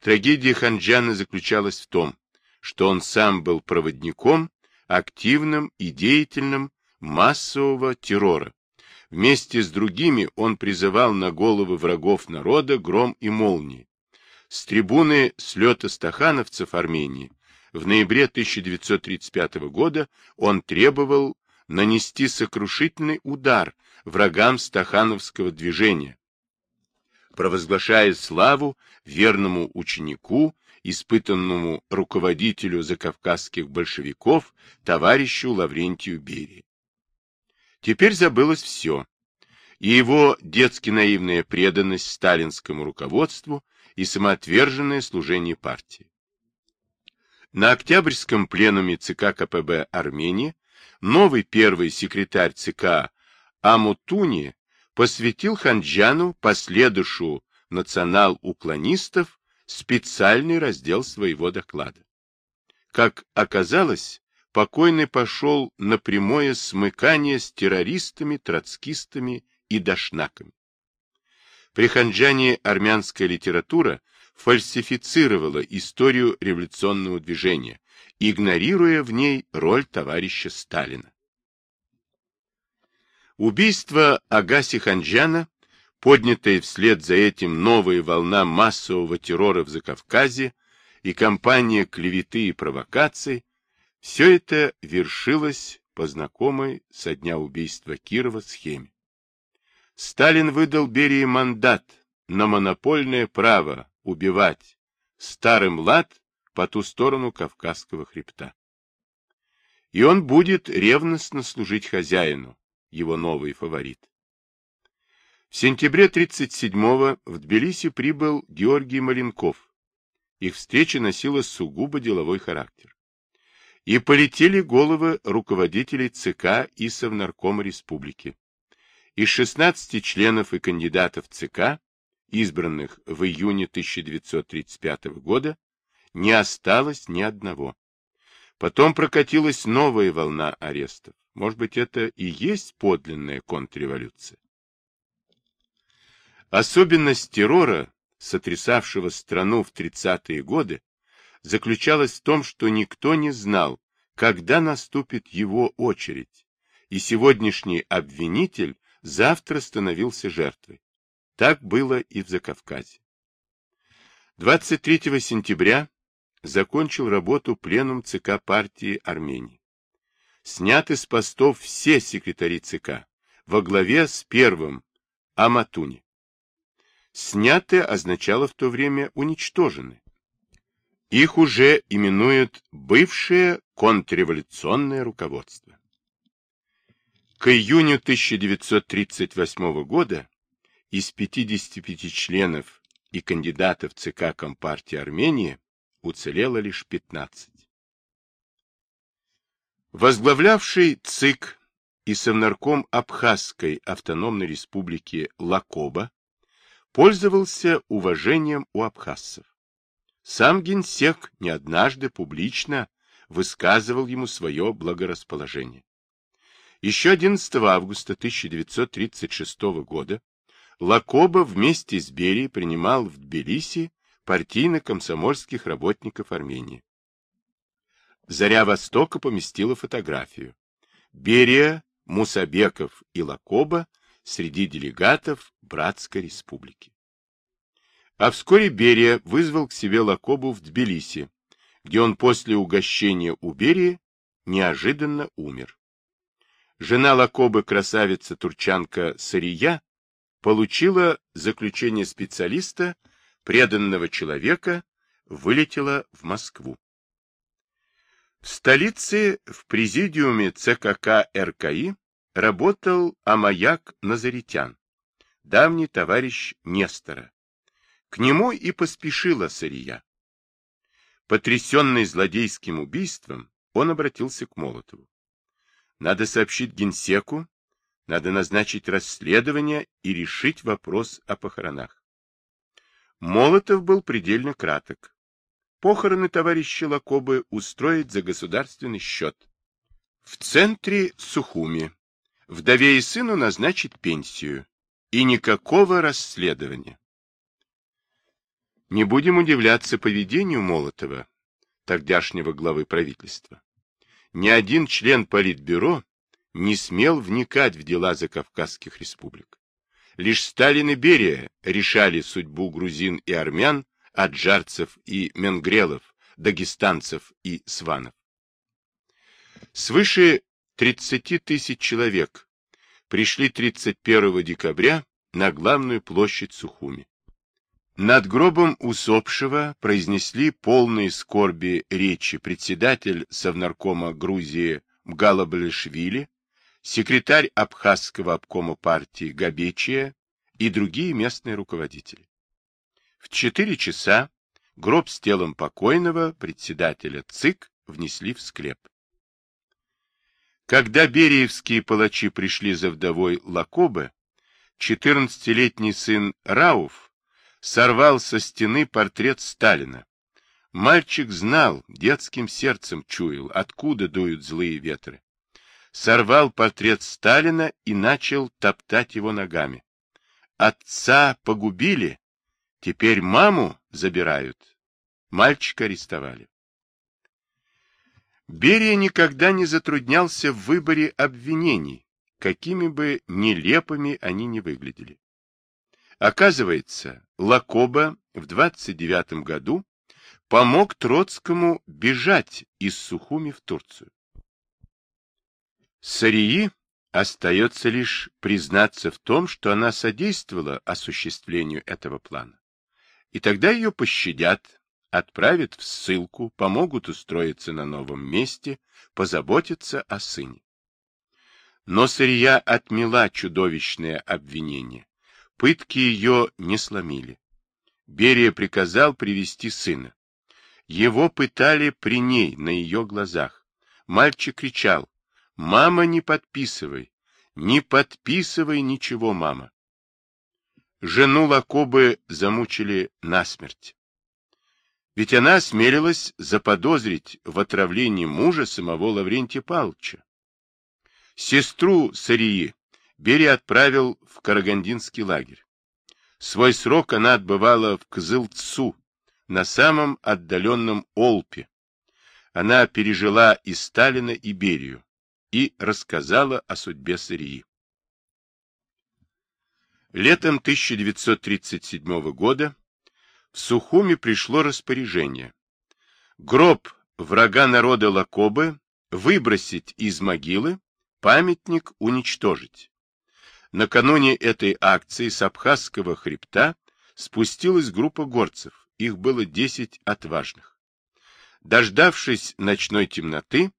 Трагедия Ханджана заключалась в том, что он сам был проводником, активным и деятельным массового террора. Вместе с другими он призывал на головы врагов народа гром и молнии. С трибуны слета стахановцев Армении в ноябре 1935 года он требовал нанести сокрушительный удар врагам стахановского движения, провозглашая славу верному ученику, испытанному руководителю закавказских большевиков, товарищу Лаврентию Берии. Теперь забылось все, и его детски наивная преданность сталинскому руководству и самоотверженное служение партии. На Октябрьском пленуме ЦК КПБ Армении новый первый секретарь ЦК Амутуни посвятил Ханджану, последующую национал-уклонистов, специальный раздел своего доклада. Как оказалось, покойный пошел на прямое смыкание с террористами, троцкистами и дашнаками. При Ханджане армянская литература фальсифицировала историю революционного движения, игнорируя в ней роль товарища Сталина. Убийство Агаси Ханджана, поднятая вслед за этим новая волна массового террора в Закавказье и кампания клеветы и провокаций, все это вершилось по знакомой со дня убийства Кирова схеме. Сталин выдал Берии мандат на монопольное право убивать старым лад по ту сторону Кавказского хребта. И он будет ревностно служить хозяину, его новый фаворит. В сентябре 37-го в Тбилиси прибыл Георгий Маленков. Их встреча носила сугубо деловой характер. И полетели головы руководителей ЦК и Совнаркома Республики. Из 16 членов и кандидатов ЦК, избранных в июне 1935 года, не осталось ни одного. Потом прокатилась новая волна арестов. Может быть, это и есть подлинная контрреволюция? Особенность террора, сотрясавшего страну в 30-е годы, заключалась в том, что никто не знал, когда наступит его очередь, и сегодняшний обвинитель завтра становился жертвой. Так было и в Закавказье. 23 сентября закончил работу пленум ЦК партии Армении сняты с постов все секретари ЦК во главе с первым Аматуни. Сняты означало в то время уничтожены. Их уже именуют бывшее контрреволюционное руководство. К июню 1938 года из 55 членов и кандидатов ЦК Компартии Армении уцелело лишь 15 возглавлявший ЦИК и совнарком Абхазской автономной республики Лакоба, пользовался уважением у абхазцев. Сам генсек не однажды публично высказывал ему свое благорасположение. Еще 11 августа 1936 года Лакоба вместе с Берией принимал в Тбилиси партийно-комсомольских работников Армении. Заря Востока поместила фотографию. Берия, Мусабеков и Лакоба среди делегатов Братской республики. А вскоре Берия вызвал к себе Лакобу в Тбилиси, где он после угощения у Берии неожиданно умер. Жена Лакобы, красавица турчанка Сария, получила заключение специалиста, преданного человека, вылетела в Москву. Столице в президиуме ЦКК РКИ работал Амаяк Назаритян, давний товарищ Нестора. К нему и поспешила Сырия. Потрясенный злодейским убийством, он обратился к Молотову. Надо сообщить генсеку, надо назначить расследование и решить вопрос о похоронах. Молотов был предельно краток похороны товарища Лакобы устроить за государственный счет. В центре Сухуми. Вдове и сыну назначить пенсию. И никакого расследования. Не будем удивляться поведению Молотова, тогдашнего главы правительства. Ни один член Политбюро не смел вникать в дела закавказских республик. Лишь Сталин и Берия решали судьбу грузин и армян, аджарцев и менгрелов, дагестанцев и сванов. Свыше 30 тысяч человек пришли 31 декабря на главную площадь Сухуми. Над гробом усопшего произнесли полные скорби речи председатель Совнаркома Грузии Мгалабалишвили, секретарь Абхазского обкома партии Габечия и другие местные руководители. В четыре часа гроб с телом покойного председателя ЦИК внесли в склеп. Когда бериевские палачи пришли за вдовой Лакобе, 14-летний сын Рауф сорвал со стены портрет Сталина. Мальчик знал, детским сердцем чуял, откуда дуют злые ветры. Сорвал портрет Сталина и начал топтать его ногами. Отца погубили, теперь маму забирают. Мальчика арестовали. Берия никогда не затруднялся в выборе обвинений, какими бы нелепыми они ни выглядели. Оказывается, Лакоба в 29 году помог Троцкому бежать из Сухуми в Турцию. Сарии остается лишь признаться в том, что она содействовала осуществлению этого плана. И тогда ее пощадят, отправят в ссылку, помогут устроиться на новом месте, позаботиться о сыне. Но Сырья отмела чудовищное обвинение. Пытки ее не сломили. Берия приказал привести сына. Его пытали при ней, на ее глазах. Мальчик кричал, «Мама, не подписывай! Не подписывай ничего, мама!» Жену Лакобы замучили насмерть. Ведь она осмелилась заподозрить в отравлении мужа самого Лаврентия Павловича. Сестру Сарии Берия отправил в Карагандинский лагерь. Свой срок она отбывала в Кзылцу, на самом отдаленном Олпе. Она пережила и Сталина, и Берию, и рассказала о судьбе Сарии. Летом 1937 года в Сухуми пришло распоряжение. Гроб врага народа Лакобы выбросить из могилы, памятник уничтожить. Накануне этой акции с Абхазского хребта спустилась группа горцев, их было десять отважных. Дождавшись ночной темноты,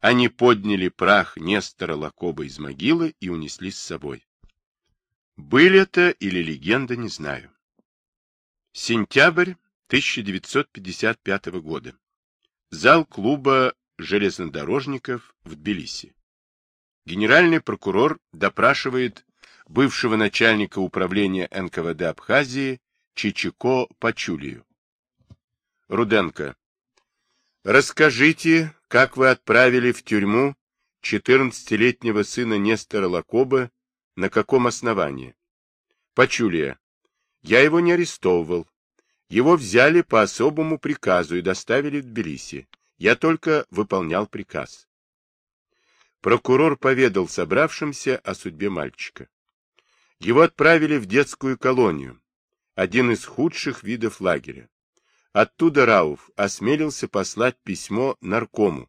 они подняли прах Нестора Лакоба из могилы и унесли с собой. Были это или легенда, не знаю. Сентябрь 1955 года. Зал клуба железнодорожников в Тбилиси. Генеральный прокурор допрашивает бывшего начальника управления НКВД Абхазии Чичико Пачулию. Руденко. Расскажите, как вы отправили в тюрьму 14-летнего сына Нестора Лакоба, на каком основании? Пачулия. Я его не арестовывал. Его взяли по особому приказу и доставили в Тбилиси. Я только выполнял приказ. Прокурор поведал собравшимся о судьбе мальчика. Его отправили в детскую колонию, один из худших видов лагеря. Оттуда Рауф осмелился послать письмо наркому.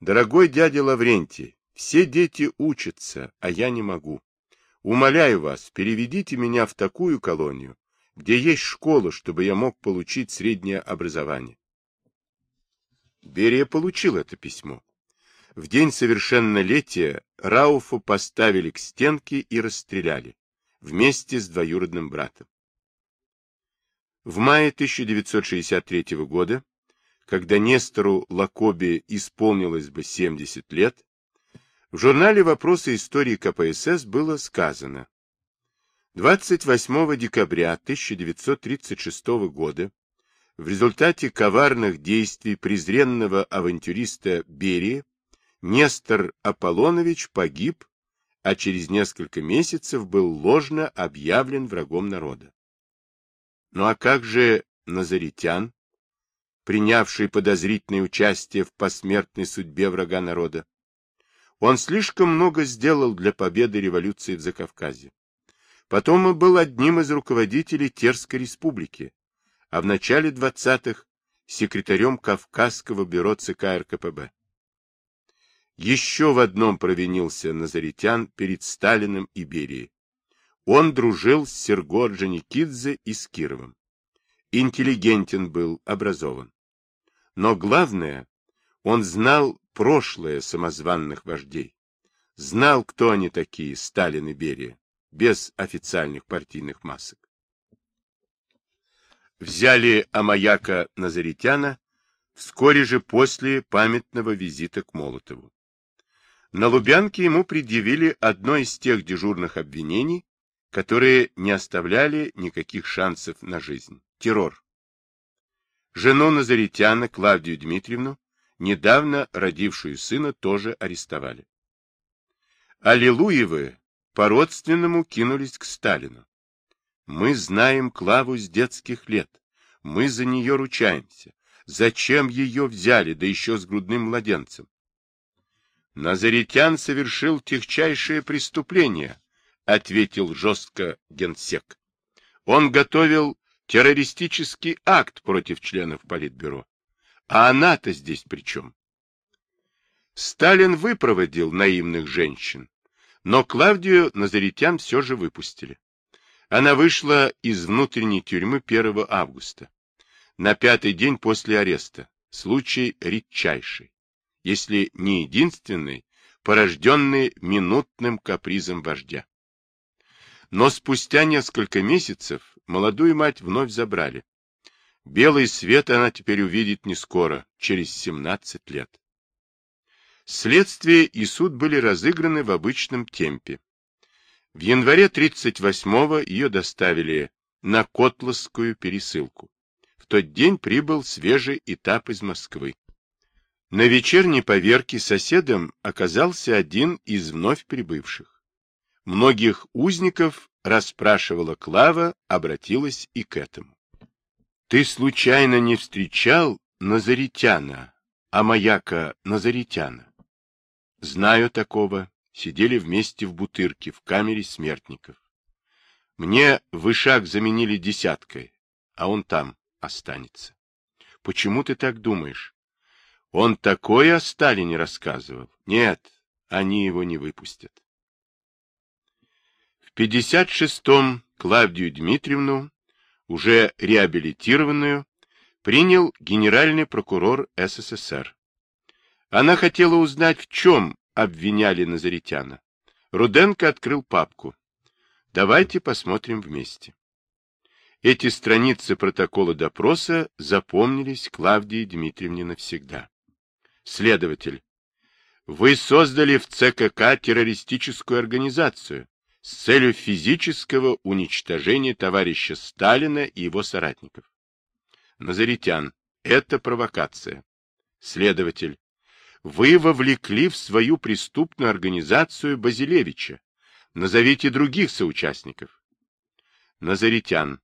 «Дорогой дядя Лаврентий, все дети учатся, а я не могу. Умоляю вас, переведите меня в такую колонию, где есть школа, чтобы я мог получить среднее образование. Берия получил это письмо. В день совершеннолетия Рауфа поставили к стенке и расстреляли, вместе с двоюродным братом. В мае 1963 года, когда Нестору Лакобе исполнилось бы 70 лет, в журнале «Вопросы истории КПСС» было сказано 28 декабря 1936 года в результате коварных действий презренного авантюриста Берии Нестор Аполлонович погиб, а через несколько месяцев был ложно объявлен врагом народа. Ну а как же Назаритян, принявший подозрительное участие в посмертной судьбе врага народа. Он слишком много сделал для победы революции в Закавказье. Потом он был одним из руководителей Терской республики, а в начале 20-х секретарем Кавказского бюро ЦК РКПБ. Еще в одном провинился Назаритян перед Сталиным и Берией. Он дружил с Серго Орджоникидзе и с Кировым. Интеллигентен был, образован. Но главное, он знал прошлое самозванных вождей. Знал, кто они такие, Сталин и Берия, без официальных партийных масок. Взяли Амаяка Назаритяна вскоре же после памятного визита к Молотову. На Лубянке ему предъявили одно из тех дежурных обвинений, которые не оставляли никаких шансов на жизнь – террор. Жену Назаритяна, Клавдию Дмитриевну, недавно родившую сына, тоже арестовали. Аллилуевы по-родственному кинулись к Сталину. Мы знаем Клаву с детских лет. Мы за нее ручаемся. Зачем ее взяли, да еще с грудным младенцем? Назаритян совершил техчайшее преступление, ответил жестко генсек. Он готовил террористический акт против членов Политбюро. А она-то здесь при чем? Сталин выпроводил наивных женщин, но Клавдию Назаритян все же выпустили. Она вышла из внутренней тюрьмы 1 августа, на пятый день после ареста, случай редчайший, если не единственный, порожденный минутным капризом вождя. Но спустя несколько месяцев молодую мать вновь забрали. Белый свет она теперь увидит не скоро, через 17 лет. Следствие и суд были разыграны в обычном темпе. В январе 38-го ее доставили на Котловскую пересылку. В тот день прибыл свежий этап из Москвы. На вечерней поверке соседом оказался один из вновь прибывших. Многих узников расспрашивала Клава, обратилась и к этому. Ты случайно не встречал Назаритяна, а маяка Назаритяна? Знаю такого. Сидели вместе в бутырке, в камере смертников. Мне вышаг заменили десяткой, а он там останется. Почему ты так думаешь? Он такое о Сталине рассказывал. Нет, они его не выпустят. 56-м Клавдию Дмитриевну, уже реабилитированную, принял генеральный прокурор СССР. Она хотела узнать, в чем обвиняли Назаритяна. Руденко открыл папку. Давайте посмотрим вместе. Эти страницы протокола допроса запомнились Клавдии Дмитриевне навсегда. Следователь, вы создали в ЦКК террористическую организацию, с целью физического уничтожения товарища Сталина и его соратников. Назаритян, это провокация. Следователь, вы вовлекли в свою преступную организацию Базилевича. Назовите других соучастников. Назаритян,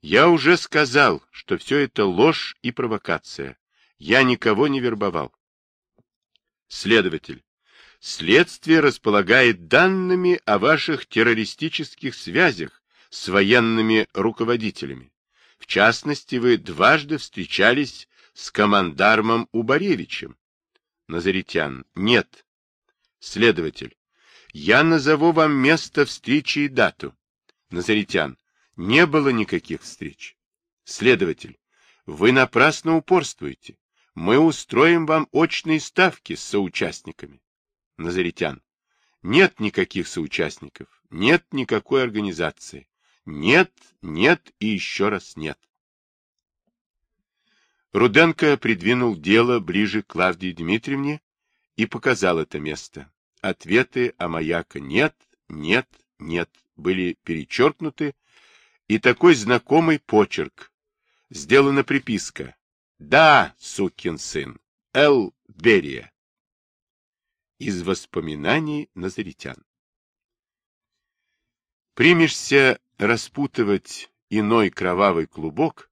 я уже сказал, что все это ложь и провокация. Я никого не вербовал. Следователь, Следствие располагает данными о ваших террористических связях с военными руководителями. В частности, вы дважды встречались с командармом Убаревичем. Назаритян. Нет. Следователь. Я назову вам место встречи и дату. Назаритян. Не было никаких встреч. Следователь. Вы напрасно упорствуете. Мы устроим вам очные ставки с соучастниками. Назаритян. Нет никаких соучастников, нет никакой организации. Нет, нет и еще раз нет. Руденко придвинул дело ближе к Клавдии Дмитриевне и показал это место. Ответы о маяка «нет», «нет», «нет» были перечеркнуты, и такой знакомый почерк. Сделана приписка. «Да, сукин сын, Эл Берия» из воспоминаний назаритян. Примешься распутывать иной кровавый клубок,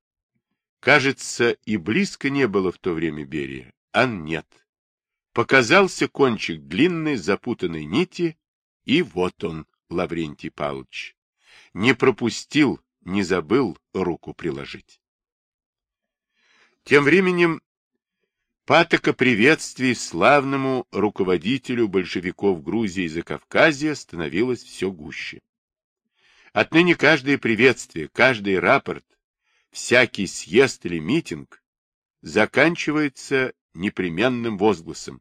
Кажется, и близко не было в то время Берия, а нет. Показался кончик длинной запутанной нити, и вот он, Лаврентий Павлович. Не пропустил, не забыл руку приложить. Тем временем патока приветствий славному руководителю большевиков Грузии и Закавказья становилось все гуще. Отныне каждое приветствие, каждый рапорт, всякий съезд или митинг заканчивается непременным возгласом.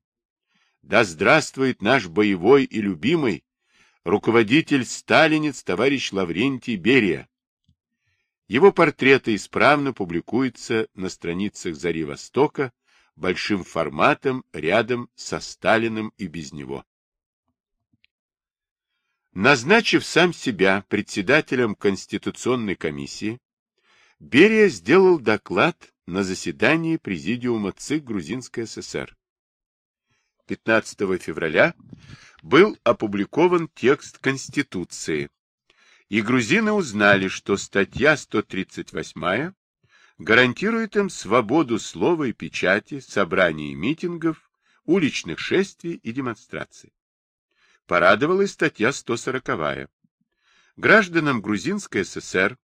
Да здравствует наш боевой и любимый руководитель-сталинец товарищ Лаврентий Берия. Его портреты исправно публикуются на страницах «Зари Востока» большим форматом рядом со Сталиным и без него. Назначив сам себя председателем Конституционной комиссии, Берия сделал доклад на заседании Президиума ЦИК Грузинской ССР. 15 февраля был опубликован текст Конституции, и грузины узнали, что статья 138 гарантирует им свободу слова и печати, собраний и митингов, уличных шествий и демонстраций. Порадовала статья 140. Гражданам Грузинской ССР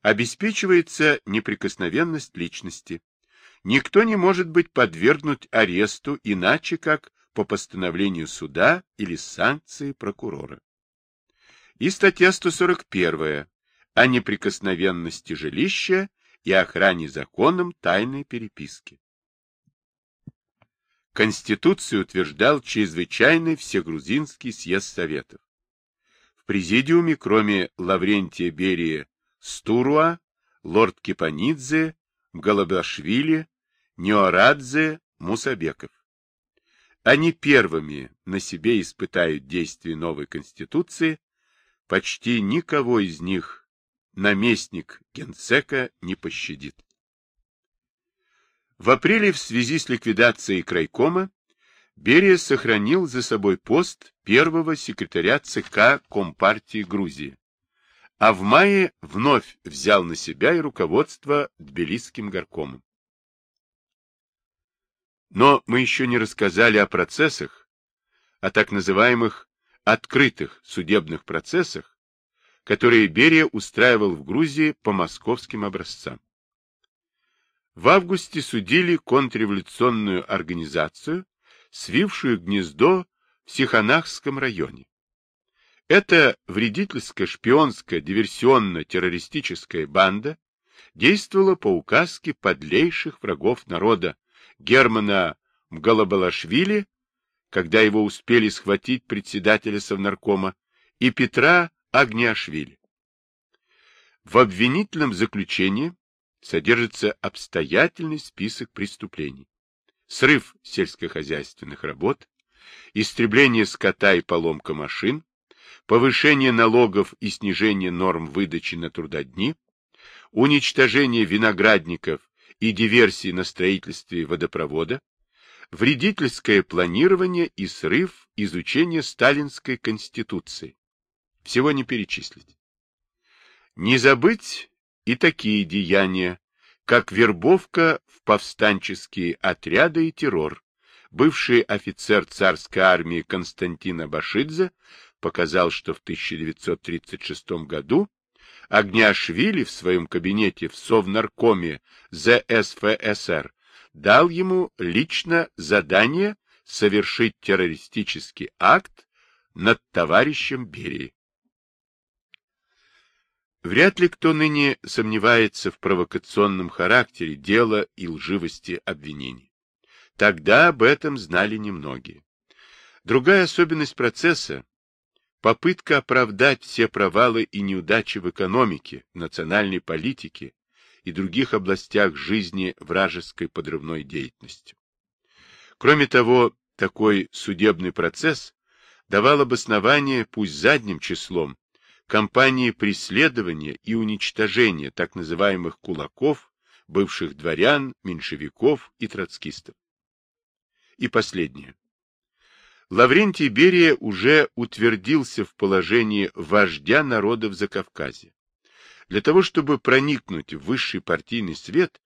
обеспечивается неприкосновенность личности. Никто не может быть подвергнут аресту иначе, как по постановлению суда или санкции прокурора. И статья 141 о неприкосновенности жилища и охране законом тайной переписки. Конституцию утверждал чрезвычайный всегрузинский съезд Советов. В президиуме, кроме Лаврентия Берия Стуруа, лорд Кипанидзе, Голобашвили, Неорадзе, Мусабеков. Они первыми на себе испытают действие новой Конституции, почти никого из них наместник генсека не пощадит. В апреле в связи с ликвидацией крайкома Берия сохранил за собой пост первого секретаря ЦК Компартии Грузии, а в мае вновь взял на себя и руководство Тбилисским горкомом. Но мы еще не рассказали о процессах, о так называемых открытых судебных процессах, которые Берия устраивал в Грузии по московским образцам. В августе судили контрреволюционную организацию, свившую гнездо в Сиханахском районе. Эта вредительская шпионская диверсионно-террористическая банда действовала по указке подлейших врагов народа Германа Мгалабалашвили, когда его успели схватить председателя Совнаркома, и Петра Агниашвили. В обвинительном заключении содержится обстоятельный список преступлений. Срыв сельскохозяйственных работ, истребление скота и поломка машин, повышение налогов и снижение норм выдачи на трудодни, уничтожение виноградников и диверсии на строительстве водопровода, вредительское планирование и срыв изучения сталинской конституции. Всего не перечислить. Не забыть и такие деяния, как вербовка в повстанческие отряды и террор. Бывший офицер царской армии Константин Абашидзе показал, что в 1936 году Агняшвили в своем кабинете в Совнаркоме ЗСФСР дал ему лично задание совершить террористический акт над товарищем Берии. Вряд ли кто ныне сомневается в провокационном характере дела и лживости обвинений. Тогда об этом знали немногие. Другая особенность процесса Попытка оправдать все провалы и неудачи в экономике, национальной политике и других областях жизни вражеской подрывной деятельностью. Кроме того, такой судебный процесс давал обоснование, пусть задним числом, кампании преследования и уничтожения так называемых кулаков, бывших дворян, меньшевиков и троцкистов. И последнее. Лаврентий Берия уже утвердился в положении вождя народов Закавказья. Для того, чтобы проникнуть в высший партийный свет,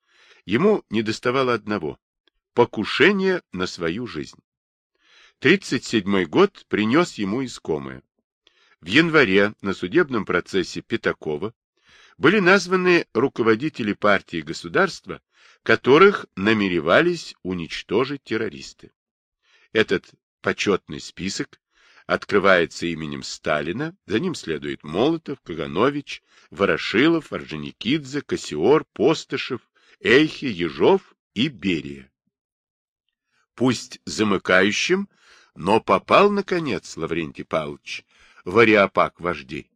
Ему недоставало одного – покушения на свою жизнь. 37 год принес ему искомое. В январе на судебном процессе Пятакова были названы руководители партии государства, которых намеревались уничтожить террористы. Этот почетный список открывается именем Сталина, за ним следует Молотов, Каганович, Ворошилов, Орджоникидзе, Кассиор, Постышев, Эйхи, Ежов и Берия. Пусть замыкающим, но попал, наконец, Лаврентий Павлович, в ариапак вождей.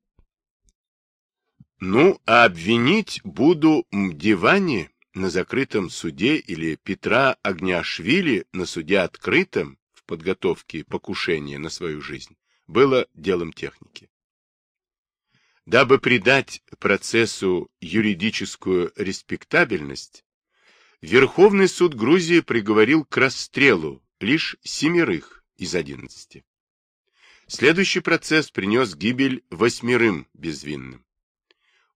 Ну, а обвинить буду Мдивани на закрытом суде или Петра Агняшвили на суде открытом в подготовке покушения на свою жизнь было делом техники. Дабы придать процессу юридическую респектабельность, Верховный суд Грузии приговорил к расстрелу лишь семерых из одиннадцати. Следующий процесс принес гибель восьмерым безвинным.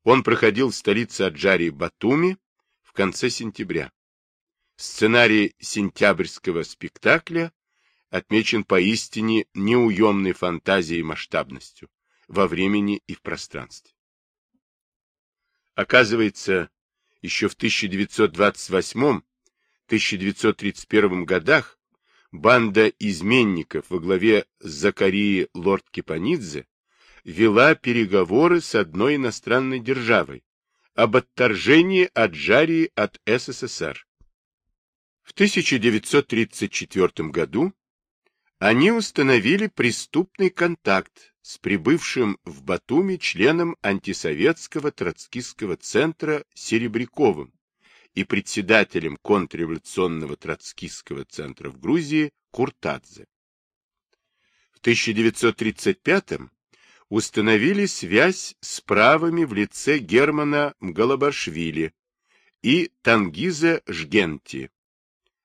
Он проходил в столице Аджарии Батуми в конце сентября. Сценарий сентябрьского спектакля отмечен поистине неуемной фантазией и масштабностью во времени и в пространстве. Оказывается, еще в 1928-1931 годах банда изменников во главе с Закарией Лорд Кипанидзе вела переговоры с одной иностранной державой об отторжении Аджарии от СССР. В 1934 году они установили преступный контакт с прибывшим в Батуми членом антисоветского троцкистского центра Серебряковым и председателем контрреволюционного троцкистского центра в Грузии Куртадзе. В 1935 установили связь с правыми в лице Германа Мгалабашвили и Тангиза Жгенти.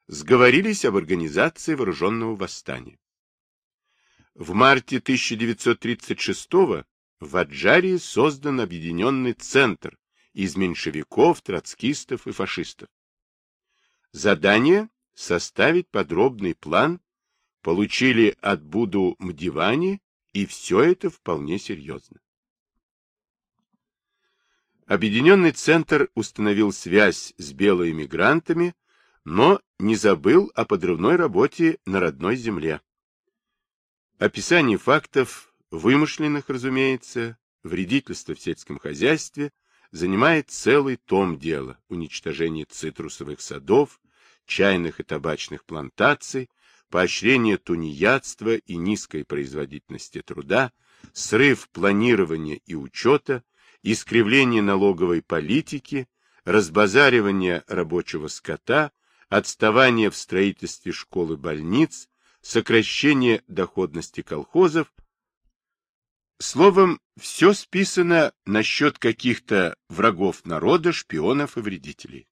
Сговорились об организации вооруженного восстания. В марте 1936 в Аджарии создан объединенный центр из меньшевиков, троцкистов и фашистов. Задание – составить подробный план, получили от Буду Мдивани, и все это вполне серьезно. Объединенный центр установил связь с белоэмигрантами, но не забыл о подрывной работе на родной земле. Описание фактов, вымышленных, разумеется, вредительства в сельском хозяйстве, занимает целый том дела уничтожение цитрусовых садов, чайных и табачных плантаций, поощрение тунеядства и низкой производительности труда, срыв планирования и учета, искривление налоговой политики, разбазаривание рабочего скота, отставание в строительстве школ и больниц, сокращение доходности колхозов. Словом, все списано насчет каких-то врагов народа, шпионов и вредителей.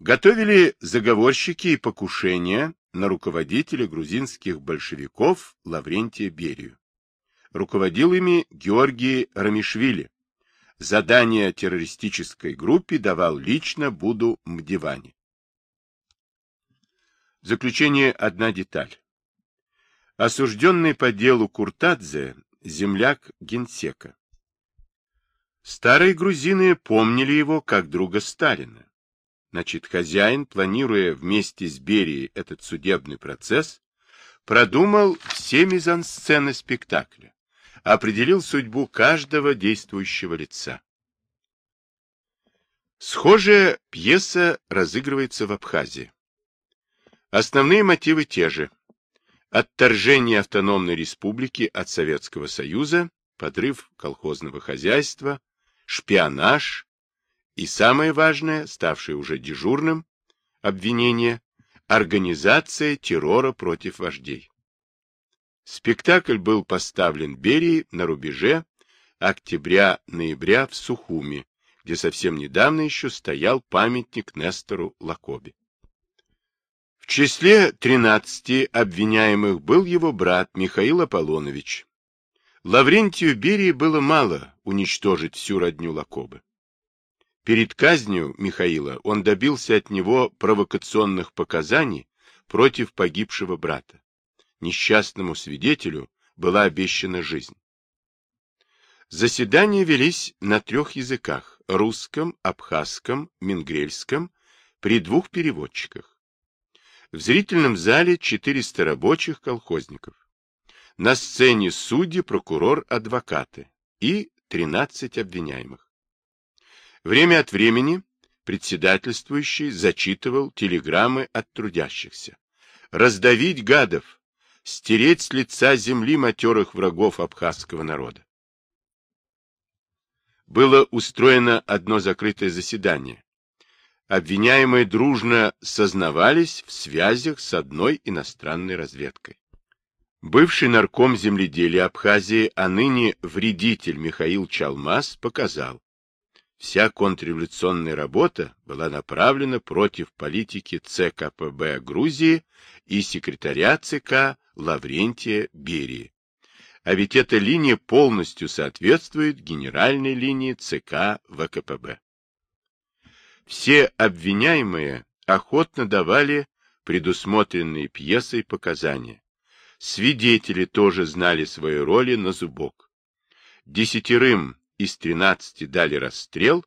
Готовили заговорщики и покушения на руководителя грузинских большевиков Лаврентия Берию. Руководил ими Георгий Рамишвили. Задание террористической группе давал лично Буду Мдивани. В заключение одна деталь. Осужденный по делу Куртадзе, земляк генсека. Старые грузины помнили его как друга Сталина. Значит, хозяин, планируя вместе с Берией этот судебный процесс, продумал все мизансцены спектакля, определил судьбу каждого действующего лица. Схожая пьеса разыгрывается в Абхазии. Основные мотивы те же. Отторжение автономной республики от Советского Союза, подрыв колхозного хозяйства, шпионаж и, самое важное, ставшее уже дежурным, обвинение, организация террора против вождей. Спектакль был поставлен Берией на рубеже октября-ноября в Сухуми, где совсем недавно еще стоял памятник Нестору Лакобе. В числе тринадцати обвиняемых был его брат Михаил Аполлонович. Лаврентию Берии было мало уничтожить всю родню Лакобы. Перед казнью Михаила он добился от него провокационных показаний против погибшего брата. Несчастному свидетелю была обещана жизнь. Заседания велись на трех языках – русском, абхазском, мингрельском, при двух переводчиках. В зрительном зале 400 рабочих колхозников. На сцене судьи, прокурор, адвокаты и 13 обвиняемых. Время от времени председательствующий зачитывал телеграммы от трудящихся. Раздавить гадов, стереть с лица земли матерых врагов абхазского народа было устроено одно закрытое заседание. Обвиняемые дружно сознавались в связях с одной иностранной разведкой. Бывший нарком земледелия Абхазии, а ныне вредитель Михаил Чалмаз показал, вся контрреволюционная работа была направлена против политики ЦКПБ Грузии и секретаря ЦК Лаврентия Берии. А ведь эта линия полностью соответствует генеральной линии ЦК ВКПБ. Все обвиняемые охотно давали предусмотренные пьесой показания. Свидетели тоже знали свои роли на зубок. Десятерым из тринадцати дали расстрел,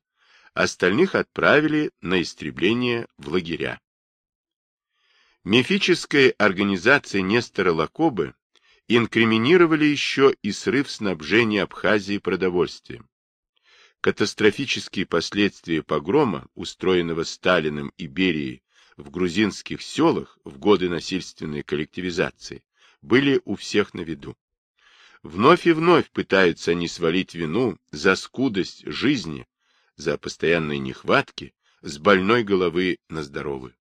остальных отправили на истребление в лагеря. Мифическая организация Нестора Лакобы инкриминировали еще и срыв снабжения Абхазии продовольствием. Катастрофические последствия погрома, устроенного Сталиным и Берией в грузинских селах в годы насильственной коллективизации, были у всех на виду. Вновь и вновь пытаются они свалить вину за скудость жизни, за постоянные нехватки с больной головы на здоровую.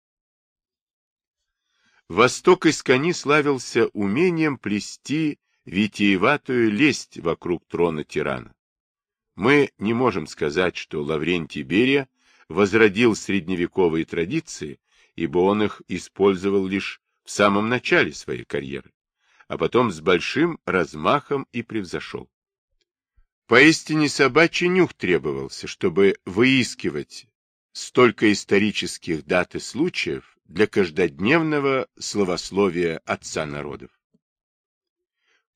Восток из кони славился умением плести витиеватую лесть вокруг трона тирана. Мы не можем сказать, что Лаврентий Берия возродил средневековые традиции, ибо он их использовал лишь в самом начале своей карьеры, а потом с большим размахом и превзошел. Поистине собачий нюх требовался, чтобы выискивать столько исторических дат и случаев, для каждодневного словословия отца народов.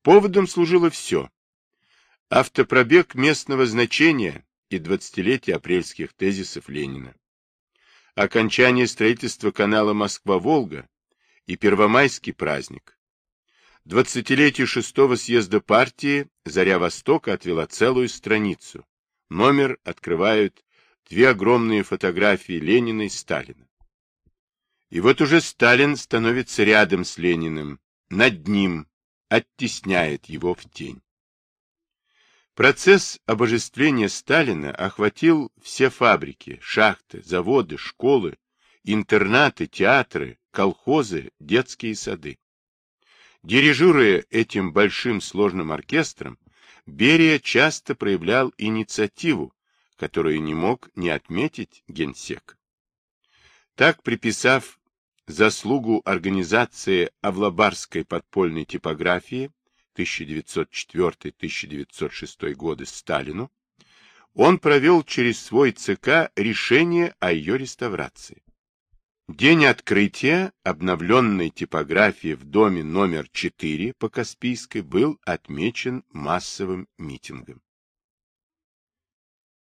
Поводом служило все. Автопробег местного значения и двадцатилетие апрельских тезисов Ленина. Окончание строительства канала Москва-Волга и Первомайский праздник. Двадцатилетие шестого съезда партии «Заря Востока» отвела целую страницу. Номер открывают две огромные фотографии Ленина и Сталина. И вот уже Сталин становится рядом с Лениным, над ним, оттесняет его в тень. Процесс обожествления Сталина охватил все фабрики, шахты, заводы, школы, интернаты, театры, колхозы, детские сады. Дирижируя этим большим сложным оркестром, Берия часто проявлял инициативу, которую не мог не отметить генсек. Так, приписав заслугу организации Авлабарской подпольной типографии 1904-1906 годы Сталину, он провел через свой ЦК решение о ее реставрации. День открытия обновленной типографии в доме номер 4 по Каспийской был отмечен массовым митингом.